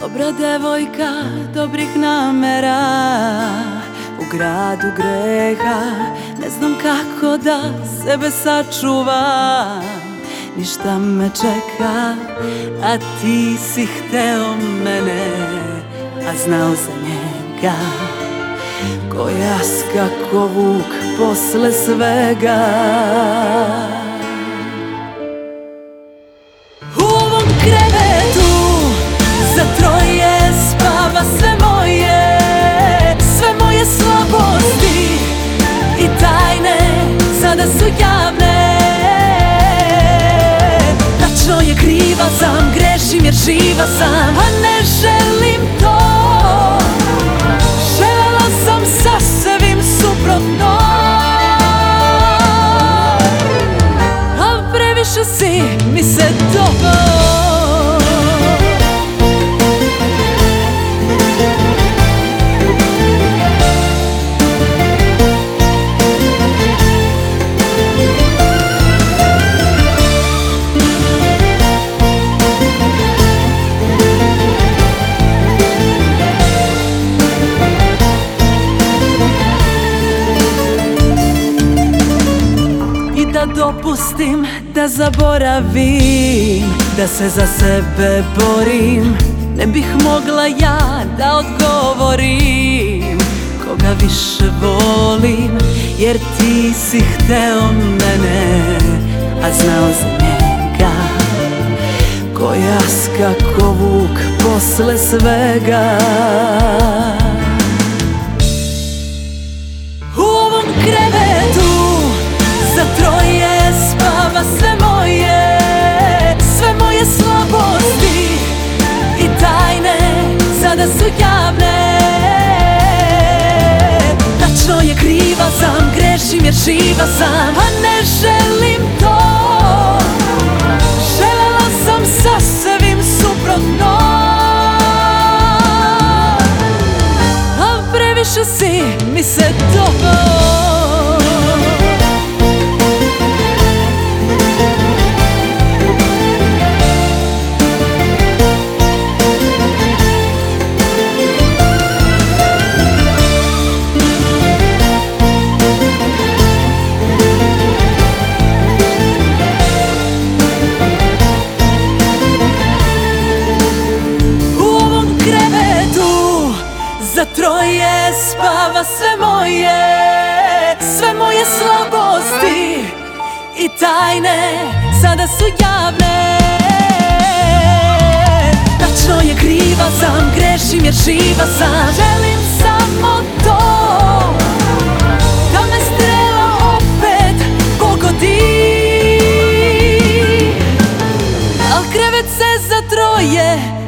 Dobra devojka, dobrih namera. U gradu greha Ne znam kako da sebe sačuvam Ništa me čeka, a ti si hteo mene A znao za njega. Ko jas kako vuk posle svega sam, grešim jer živa sam A ne želim to. Želela sam sasvim suprotno. Al previše si dopustim da zaboravim Da se za sebe borim. Ne bih mogla ja da odgovorim Koga više volim Jer ti si hteo mene A znao za njega Ko jas kako vuk posle svega sam, grešim jer živa sam A ne želim to. Želela sam sasvim suprotno. A previše si mi se dopao za troje spava sve moje Sve moje slabosti i tajne sada su javne. Tačno je kriva sam, grešim jer živa sam. Želim samo to Da me strela opet pogodi Al krevet se za troje